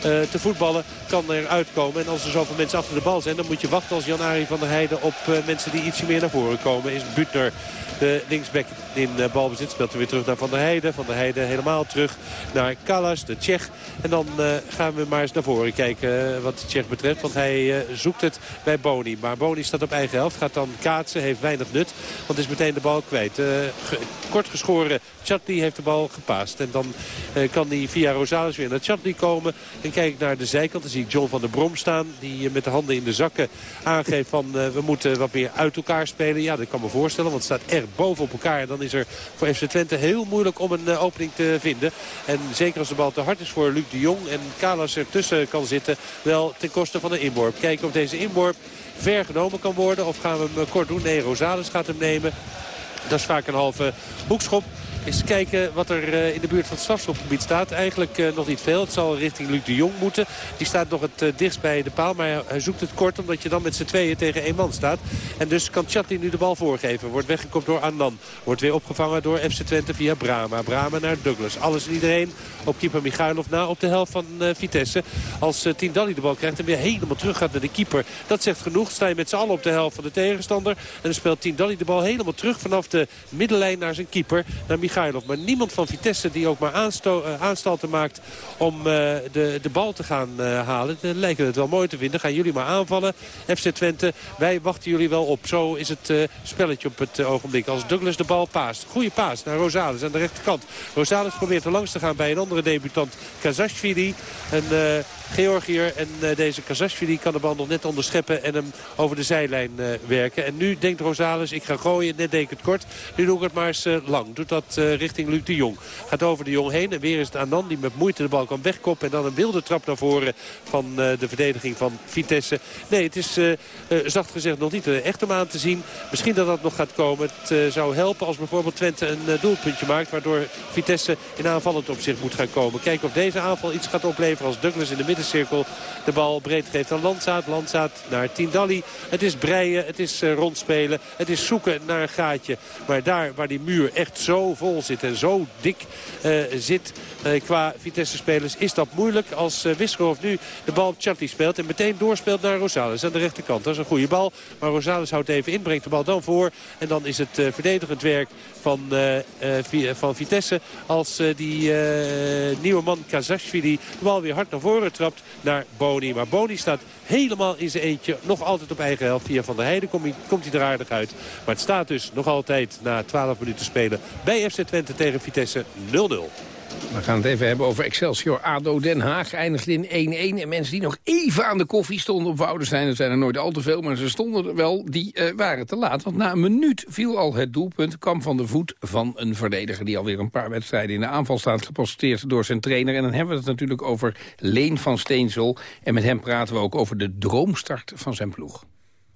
te voetballen. Kan er uitkomen. En als er zoveel mensen achter de bal zijn dan moet je wachten als Jan-Arie van der Heijden op mensen die ietsje meer naar voren komen. Is Butner de linksback in balbezit speelt er weer terug naar Van der Heijden. Van der Heijden helemaal terug naar Callas, de Tsjech. En dan uh, gaan we maar eens naar voren kijken wat de Tsjech betreft. Want hij zoekt het bij Boni. Maar Boni staat op eigen helft. Gaat dan kaatsen. Heeft weinig nut. Want is meteen de bal kwijt. Kort geschoren Chatli heeft de bal gepaast. En dan kan hij via Rosales weer naar Chatli komen. En kijk naar de zijkant. Dan zie ik John van der Brom staan. Die met de handen in de zakken aangeeft van we moeten wat meer uit elkaar spelen. Ja, dat kan voorstellen. Want het staat erg boven op elkaar. En dan is er voor FC Twente heel moeilijk om een opening te vinden. En zeker als de bal te hard is voor Luc de Jong. En Kalas ertussen kan zitten. Wel ten koste van de inworp. Kijken of deze inworp ver genomen kan worden. Of gaan we hem kort doen? Nee, Rosales gaat hem nemen. Dat is vaak een halve hoekschop. Eens kijken wat er uh, in de buurt van het strafschopgebied staat. Eigenlijk uh, nog niet veel. Het zal richting Luc de Jong moeten. Die staat nog het uh, dichtst bij de paal. Maar hij zoekt het kort omdat je dan met z'n tweeën tegen één man staat. En dus kan Chatli nu de bal voorgeven. Wordt weggekopt door Annan. Wordt weer opgevangen door FC Twente via Brama. Brama naar Douglas. Alles en iedereen op keeper Michailov na op de helft van Vitesse. Als Tindalli de bal krijgt en weer helemaal terug gaat naar de keeper. Dat zegt genoeg. Sta je met z'n allen op de helft van de tegenstander. En dan speelt Tindalli de bal helemaal terug vanaf de middenlijn naar zijn keeper. Naar. Maar niemand van Vitesse die ook maar uh, aanstalten maakt om uh, de, de bal te gaan uh, halen. Dan lijken het wel mooi te vinden. Gaan jullie maar aanvallen. FC Twente, wij wachten jullie wel op. Zo is het spelletje op het ogenblik. Als Douglas de bal paast. Goede paas naar Rosales aan de rechterkant. Rosales probeert er langs te gaan bij een andere debutant. Kazashvili. Een Georgiër. En uh, deze Kazashvili kan de bal nog net onderscheppen en hem over de zijlijn uh, werken. En nu denkt Rosales, ik ga gooien. Net deed ik het kort. Nu doe ik het maar eens uh, lang. Doet dat richting Luc de Jong. Gaat over de Jong heen. En weer is het Anand die met moeite de bal kan wegkoppen. En dan een wilde trap naar voren van de verdediging van Vitesse. Nee, het is zacht gezegd nog niet echt om aan te zien. Misschien dat dat nog gaat komen. Het zou helpen als bijvoorbeeld Twente een doelpuntje maakt. Waardoor Vitesse in aanvallend opzicht moet gaan komen. Kijken of deze aanval iets gaat opleveren als Douglas in de middencirkel de bal breed geeft aan Landzaat. Landzaat naar Tindalli. Het is breien, het is uh, rondspelen, het is zoeken naar een gaatje. Maar daar waar die muur echt zo vol zit en zo dik uh, zit uh, qua Vitesse-spelers... is dat moeilijk als uh, nu de bal op Chatli speelt... en meteen doorspeelt naar Rosales aan de rechterkant. Dat is een goede bal, maar Rosales houdt even in, brengt de bal dan voor... en dan is het verdedigend werk van, van Vitesse als die nieuwe man Kazashvili de bal weer hard naar voren trapt naar Boni. Maar Boni staat helemaal in zijn eentje. Nog altijd op eigen helft. Via Van der Heijden komt hij, komt hij er aardig uit. Maar het staat dus nog altijd na 12 minuten spelen bij FC Twente tegen Vitesse 0-0. We gaan het even hebben over Excelsior ADO Den Haag. Eindigt in 1-1. En mensen die nog even aan de koffie stonden op Woudenstein... er zijn er nooit al te veel, maar ze stonden er wel, die uh, waren te laat. Want na een minuut viel al het doelpunt. kwam van de voet van een verdediger... die alweer een paar wedstrijden in de aanval staat... geposteerd door zijn trainer. En dan hebben we het natuurlijk over Leen van Steensel. En met hem praten we ook over de droomstart van zijn ploeg.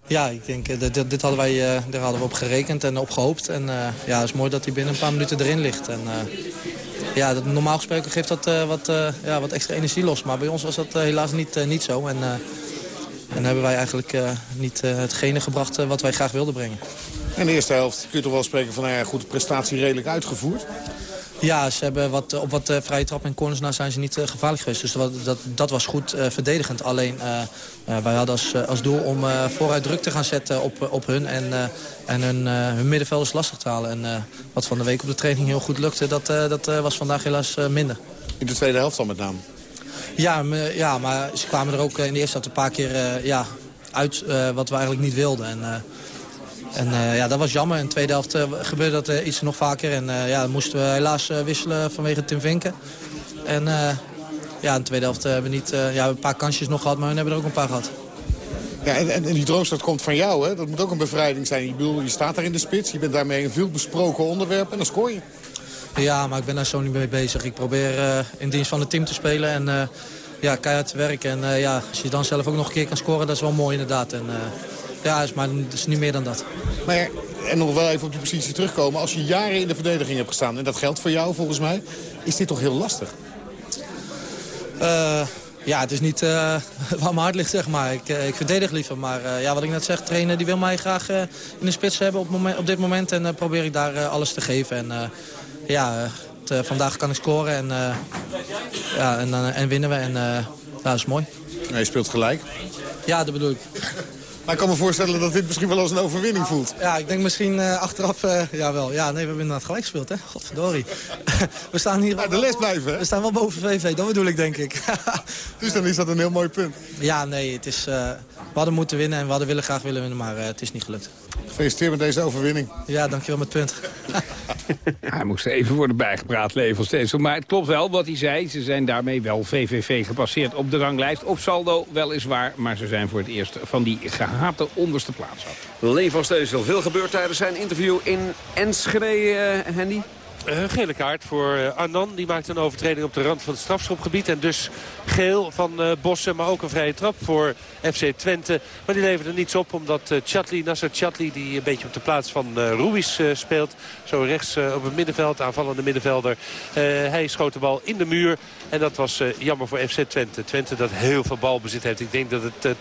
Ja, ik denk, uh, dit, dit, hadden wij, uh, daar hadden we op gerekend en op gehoopt. En uh, ja, het is mooi dat hij binnen een paar minuten erin ligt. En, ja, dat, normaal gesproken geeft dat wat, ja, wat extra energie los. Maar bij ons was dat helaas niet, niet zo. En, en hebben wij eigenlijk niet hetgene gebracht wat wij graag wilden brengen. In de eerste helft kun je toch wel spreken van een goed prestatie redelijk uitgevoerd? Ja, ze hebben wat, op wat vrije trap en corners na zijn ze niet uh, gevaarlijk geweest. Dus dat, dat, dat was goed uh, verdedigend. Alleen wij hadden als, als doel om vooruit druk te gaan zetten op, op hun. En, en hun, hun middenvelders lastig te halen. En wat van de week op de training heel goed lukte, dat, dat was vandaag helaas minder. In de tweede helft dan met name? Ja, ja, maar ze kwamen er ook in de eerste helft een paar keer ja, uit wat we eigenlijk niet wilden. En, en uh, ja, dat was jammer. In de tweede helft gebeurde dat iets nog vaker. En ja, dan moesten we helaas wisselen vanwege Tim Vinken. En ja, in de tweede helft hebben we niet, ja, een paar kansjes nog gehad, maar we hebben er ook een paar gehad. Ja, en, en die droomstad komt van jou, hè? Dat moet ook een bevrijding zijn. Je, bedoel, je staat daar in de spits, je bent daarmee een veel besproken onderwerp en dan scoor je. Ja, maar ik ben daar zo niet mee bezig. Ik probeer uh, in dienst van het team te spelen en uh, ja, keihard te werken. En uh, ja, als je dan zelf ook nog een keer kan scoren, dat is wel mooi inderdaad. En, ja, is, maar het is niet meer dan dat. Maar en nog wel even op die positie terugkomen. Als je jaren in de verdediging hebt gestaan, en dat geldt voor jou volgens mij, is dit toch heel lastig? Ja, het is niet waar mijn hart ligt, zeg maar. Ik, ik verdedig liever. Maar ja, wat ik net zeg, trainer die wil mij graag in de spits hebben op, moment, op dit moment. En probeer ik daar alles te geven. En ja, het, vandaag kan ik scoren en, ja, en, en winnen we. En dat is mooi. Je speelt gelijk. Ja, dat bedoel ik. Maar ik kan me voorstellen dat dit misschien wel als een overwinning voelt. Ja, ik denk misschien uh, achteraf, uh, jawel. Ja, nee, we hebben inderdaad gelijk gespeeld, hè. Godverdorie. we staan hier... Ja, de les blijven, hè? We staan wel boven VV, dat bedoel ik, denk ik. dus dan is dat een heel mooi punt. Ja, nee, het is... Uh, we hadden moeten winnen en we hadden willen graag willen winnen, maar het is niet gelukt. Gefeliciteerd met deze overwinning. Ja, dankjewel met punt. hij moest even worden bijgepraat, Level steeds. Maar het klopt wel wat hij zei. Ze zijn daarmee wel VVV gepasseerd op de ranglijst. Op saldo weliswaar, maar ze zijn voor het eerst van die gehate onderste plaats af. Leen van Steensel, veel gebeurd tijdens zijn interview in Enschede, Handy? Een gele kaart voor uh, Arnan. Die maakt een overtreding op de rand van het strafschopgebied. En dus geel van uh, Bossen, maar ook een vrije trap voor FC Twente. Maar die leverde niets op omdat uh, Chatli, Nasser Chatli, die een beetje op de plaats van Ruiz speelt. Zo rechts op het middenveld, aanvallende middenvelder. hij schoot de bal in de muur. En dat was jammer voor FC Twente. Twente dat heel veel balbezit heeft. Ik denk dat het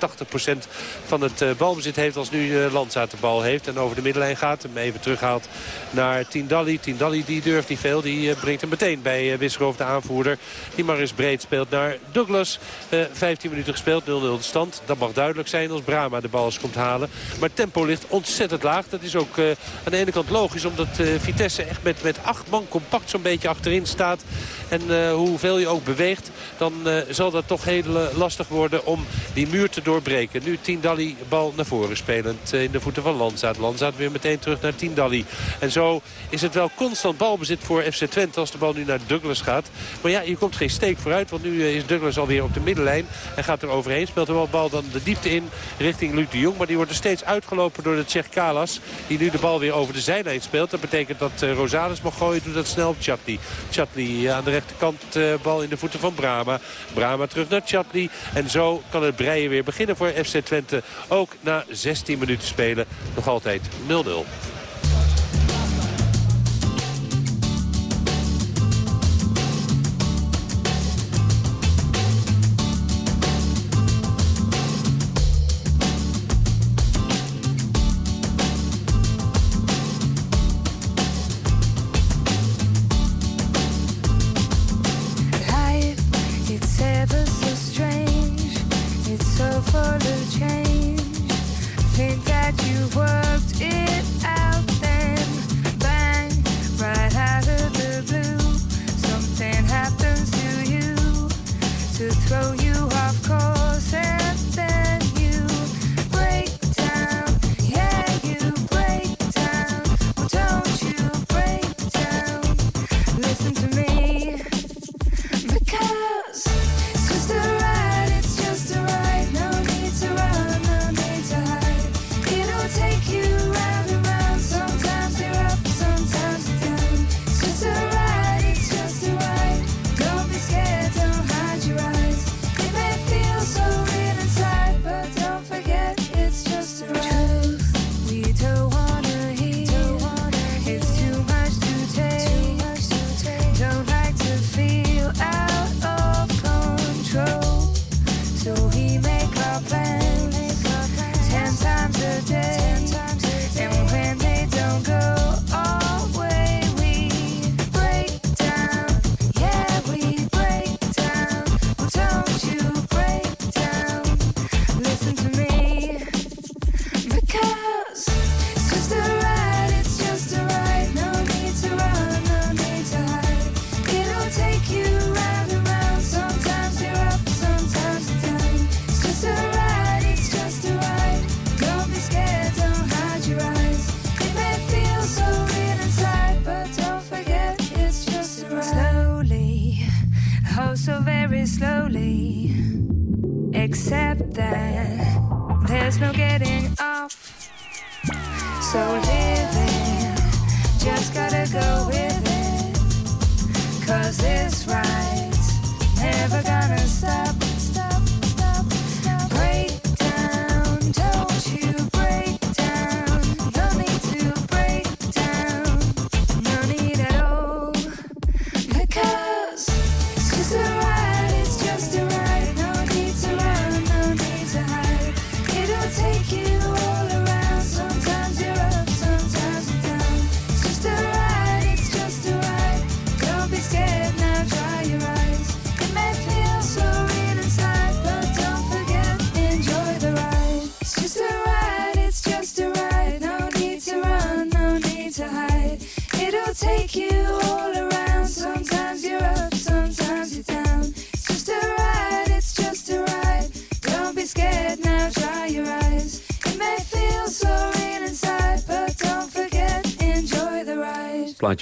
80% van het balbezit heeft als nu Landsaat de bal heeft. En over de middenlijn gaat. Hem even terughaalt naar Tindalli. Tindalli die durft niet veel. Die brengt hem meteen bij Wisgeroof de aanvoerder. Die maar eens breed speelt naar Douglas. 15 minuten gespeeld, 0-0 de stand. Dat mag duidelijk zijn als Brama de bal eens komt halen. Maar tempo ligt ontzettend laag. Dat is ook uh, aan de ene kant logisch. Omdat uh, Vitesse echt met, met acht man compact zo'n beetje achterin staat. En uh, hoeveel je ook beweegt. Dan zal dat toch heel lastig worden om die muur te doorbreken. Nu Tindalli bal naar voren spelend in de voeten van Lanzaat. Lanzaat weer meteen terug naar Tindalli. En zo is het wel constant balbezit voor FC Twente als de bal nu naar Douglas gaat. Maar ja, je komt geen steek vooruit. Want nu is Douglas alweer op de middenlijn. En gaat er overheen. Speelt wel bal dan de diepte in richting Luc de Jong. Maar die wordt er steeds uitgelopen door de Tsjech Kalas. Die nu de bal weer over de zijlijn speelt. Dat betekent dat Rosales mag gooien. Doet dat snel op Chatli. Chatli aan de rechterkant uh, bal in de voeten van Brama. Brama terug naar Chatli. En zo kan het breien weer beginnen voor FC Twente. Ook na 16 minuten spelen. Nog altijd 0-0.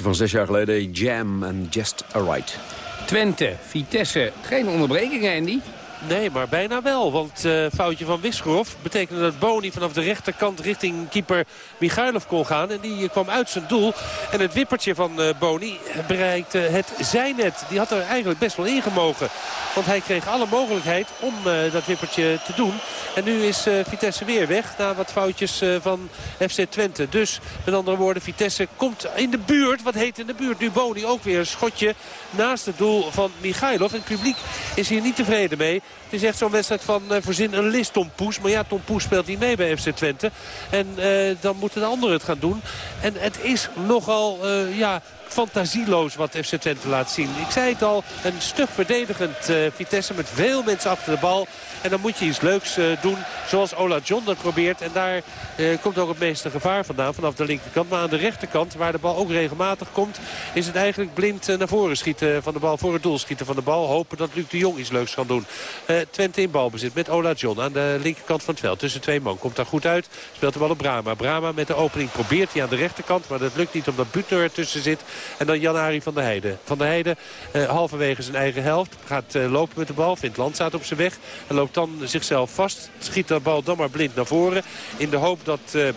Van zes jaar geleden, Jam en Just a Ride. Twente, Vitesse. Geen onderbrekingen, Andy. Nee, maar bijna wel. Want eh foutje van Wisgerov betekende dat Boni vanaf de rechterkant richting keeper Michailov kon gaan. En die kwam uit zijn doel. En het wippertje van eh, Boni bereikte het zijnet. Die had er eigenlijk best wel ingemogen. Want hij kreeg alle mogelijkheid om eh, dat wippertje te doen. En nu is Vitesse weer weg na wat foutjes van FC Twente. Dus met andere woorden, Vitesse komt in de buurt. Wat heet in de buurt? Nu Boni ook weer een schotje naast het doel van Michailov. En het publiek is hier niet tevreden mee. Het is echt zo'n wedstrijd van eh, voorzin een list Tom Poes. Maar ja, Tom Poes speelt niet mee bij FC Twente. En eh, dan moeten de anderen het gaan doen. En het is nogal, eh, ja fantasieloos wat FC Twente laat zien. Ik zei het al, een stuk verdedigend eh, Vitesse met veel mensen achter de bal. En dan moet je iets leuks eh, doen zoals Ola John dat probeert. En daar eh, komt ook het meeste gevaar vandaan vanaf de linkerkant. Maar aan de rechterkant, waar de bal ook regelmatig komt... is het eigenlijk blind naar voren schieten van de bal. Voor het doel schieten van de bal. Hopen dat Luc de Jong iets leuks kan doen. Twente in balbezit met Ola John aan de linkerkant van het veld. Tussen twee man. Komt daar goed uit. Speelt de bal op Brama. Brama met de opening probeert hij aan de rechterkant. Maar dat lukt niet omdat Butner ertussen zit. En dan Jan-Ari van der Heijden. Van der Heijden eh, halverwege zijn eigen helft. Gaat eh, lopen met de bal. Vindt Landzaat op zijn weg. En loopt dan zichzelf vast. Schiet de bal dan maar blind naar voren. In de hoop dat... eh,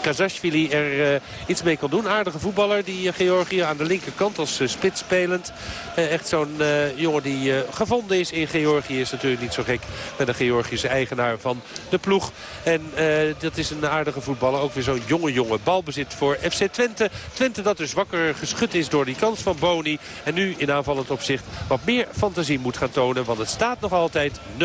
Kazashvili er eh, iets mee kan doen. Aardige voetballer, die eh, Georgië aan de linkerkant als uh, spits spelend. Eh, echt zo'n eh, jongen die eh, gevonden is in Georgië. Is natuurlijk niet zo gek met een Georgische eigenaar van de ploeg. En eh, dat is een aardige voetballer. Ook weer zo'n jonge jonge balbezit voor FC Twente. Twente dat dus wakker geschud is door die kans van Boni. En nu in aanvallend opzicht wat meer fantasie moet gaan tonen. Want het staat nog altijd 0-0.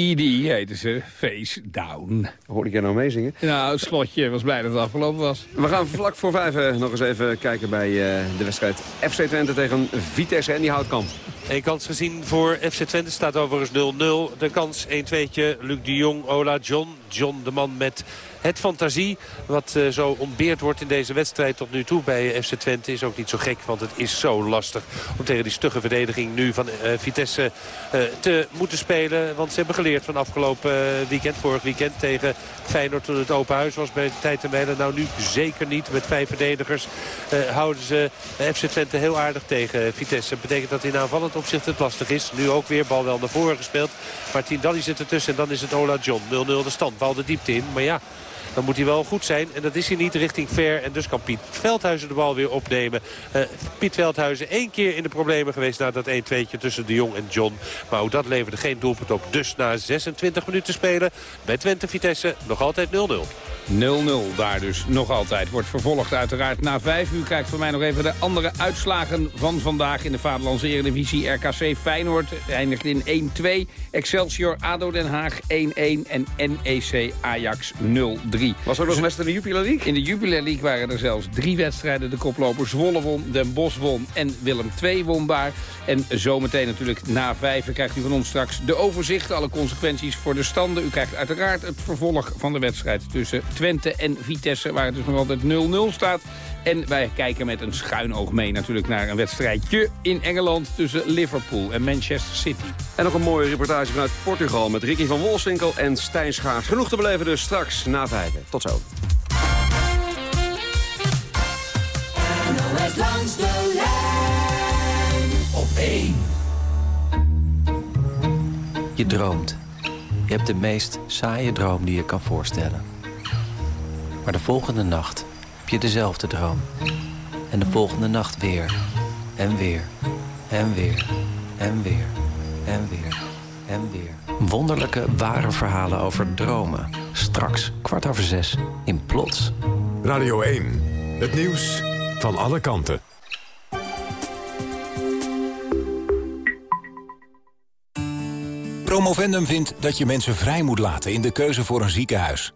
Heette ze Face Down. Hoorde ik jij nou meezingen? Nou, het slotje was blij dat het afgelopen was. We gaan vlak voor vijf eh, nog eens even kijken bij uh, de wedstrijd FC Twente tegen Vitesse en die Houtkamp. Eén kans gezien voor FC Twente staat overigens 0-0. De kans 1-2'tje, Luc de Jong, Ola John. John de man met het fantasie wat uh, zo ontbeerd wordt in deze wedstrijd tot nu toe bij FC Twente is ook niet zo gek. Want het is zo lastig om tegen die stugge verdediging nu van uh, Vitesse uh, te moeten spelen. Want ze hebben geleerd van afgelopen weekend, vorig weekend tegen Feyenoord toen het open huis was bij de tijd te mailen. Nou nu zeker niet. Met vijf verdedigers houden ze FC Twente heel aardig tegen Vitesse. Dat betekent dat in aanvallend opzicht het lastig is. Nu ook weer bal wel naar voren gespeeld. Maar Tien Dalli zit ertussen en dan is het Ola John. 0-0 de stand. Bal de diepte in. Maar ja, dan moet hij wel goed zijn. En dat is hij niet richting ver. En dus kan Piet Veldhuizen de bal weer opnemen. Uh, Piet Veldhuizen één keer in de problemen geweest... na dat 1-2'tje tussen de Jong en John. Maar ook dat leverde geen doelpunt op. Dus na 26 minuten spelen bij Twente Vitesse nog altijd 0-0. 0-0 daar dus nog altijd. Wordt vervolgd uiteraard na 5 uur. Kijkt voor mij nog even de andere uitslagen van vandaag in de Vaderlandse Eredivisie. RKC Feyenoord eindigt in 1-2. Excelsior ADO Den Haag 1-1 en NEC Ajax 0-3. Was er nog een wedstrijd in de Jupiler League? In de Jupiler League waren er zelfs drie wedstrijden. De koploper Zwolle won, Den Bosch won en Willem II won daar. En zometeen natuurlijk na vijf krijgt u van ons straks de overzicht. Alle consequenties voor de standen. U krijgt uiteraard het vervolg van de wedstrijd tussen Twente en Vitesse. Waar het dus nog altijd 0-0 staat. En wij kijken met een schuin oog mee natuurlijk naar een wedstrijdje in Engeland tussen Liverpool en Manchester City. En nog een mooie reportage vanuit Portugal met Ricky van Wolfswinkel en Stijn Schaars. Genoeg te beleven dus straks na vijven. Tot zo. NOS langs de lijn op 1. Je droomt. Je hebt de meest saaie droom die je kan voorstellen. Maar de volgende nacht heb je dezelfde droom. En de volgende nacht weer. En weer. En weer. En weer. En weer. En weer. Wonderlijke, ware verhalen over dromen. Straks, kwart over zes, in Plots. Radio 1. Het nieuws van alle kanten. Promovendum vindt dat je mensen vrij moet laten in de keuze voor een ziekenhuis.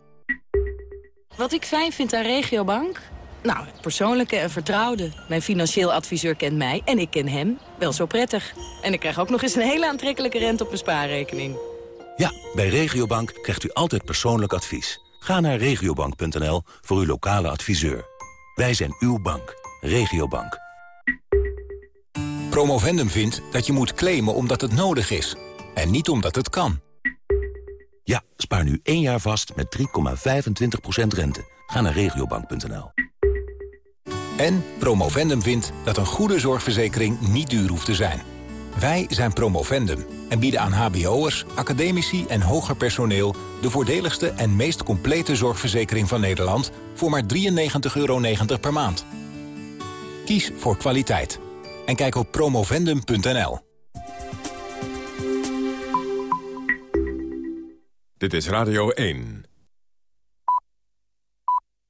Wat ik fijn vind aan Regiobank? Nou, persoonlijke en vertrouwde. Mijn financieel adviseur kent mij en ik ken hem wel zo prettig. En ik krijg ook nog eens een hele aantrekkelijke rente op mijn spaarrekening. Ja, bij Regiobank krijgt u altijd persoonlijk advies. Ga naar regiobank.nl voor uw lokale adviseur. Wij zijn uw bank. Regiobank. Promovendum vindt dat je moet claimen omdat het nodig is. En niet omdat het kan. Ja, spaar nu één jaar vast met 3,25% rente. Ga naar regiobank.nl. En Promovendum vindt dat een goede zorgverzekering niet duur hoeft te zijn. Wij zijn Promovendum en bieden aan hbo'ers, academici en hoger personeel... de voordeligste en meest complete zorgverzekering van Nederland... voor maar 93,90 euro per maand. Kies voor kwaliteit. En kijk op promovendum.nl. Dit is Radio 1.